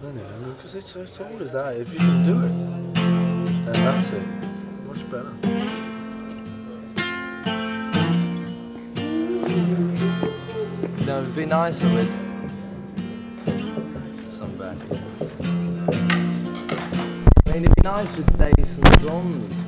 It? Because it's, it's always that. If you can do it, then that's it. Much better. No, it'd be nicer with some back. I mean, it'd be nice with bass and drums.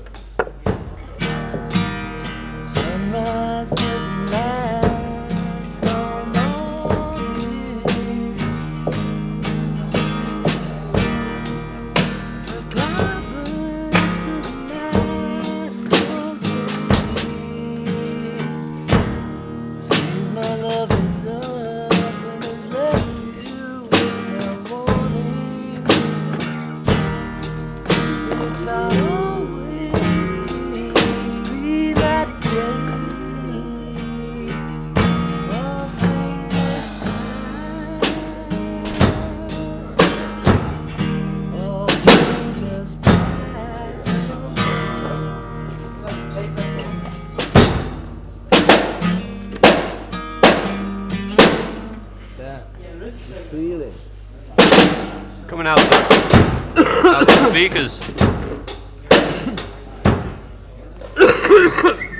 There. The ceiling. Coming out the, out the speakers.